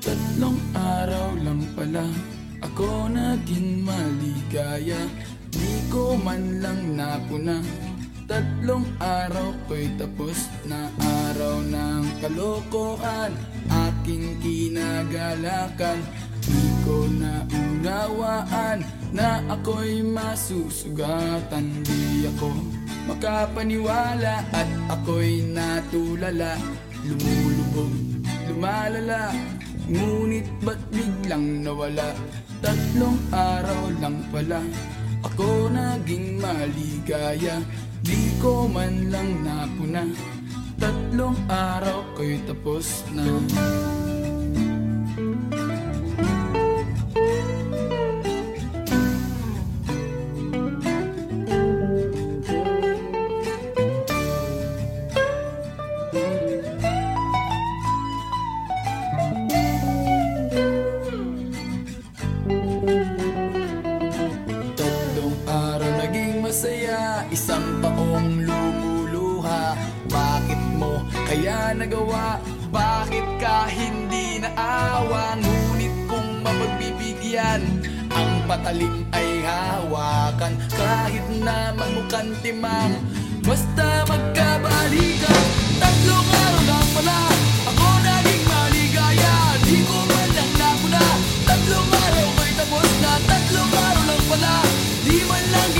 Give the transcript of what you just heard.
Tatlong araw lang pala Ako naging maligaya. Di man lang napuna. Tatlong araw ko'y tapos na araw ng kalokohan. Aking kinagalakan Di ko naunawaan Na ako'y masusugatan. Di ako makapaniwala At ako'y natulala. Lumulubog, lumalala Ngunit ba't biglang nawala? Tatlong araw lang pala Ako maligaya Di ko man lang napuna. Tatlong araw ko'y tapos na Isang taong lumuluha. Bakit mo kaya nagawa? Bakit ka hindi naawa? Ngunit kung mapagbibigyan Ang patalim ay hawakan. Kahit na magmukhang timang Basta magkabalikan. Tatlong araw lang pala Ako naging maligaya. Di ko man lang napuna Tatlong araw may tapos na. Tatlong araw lang pala Di man lang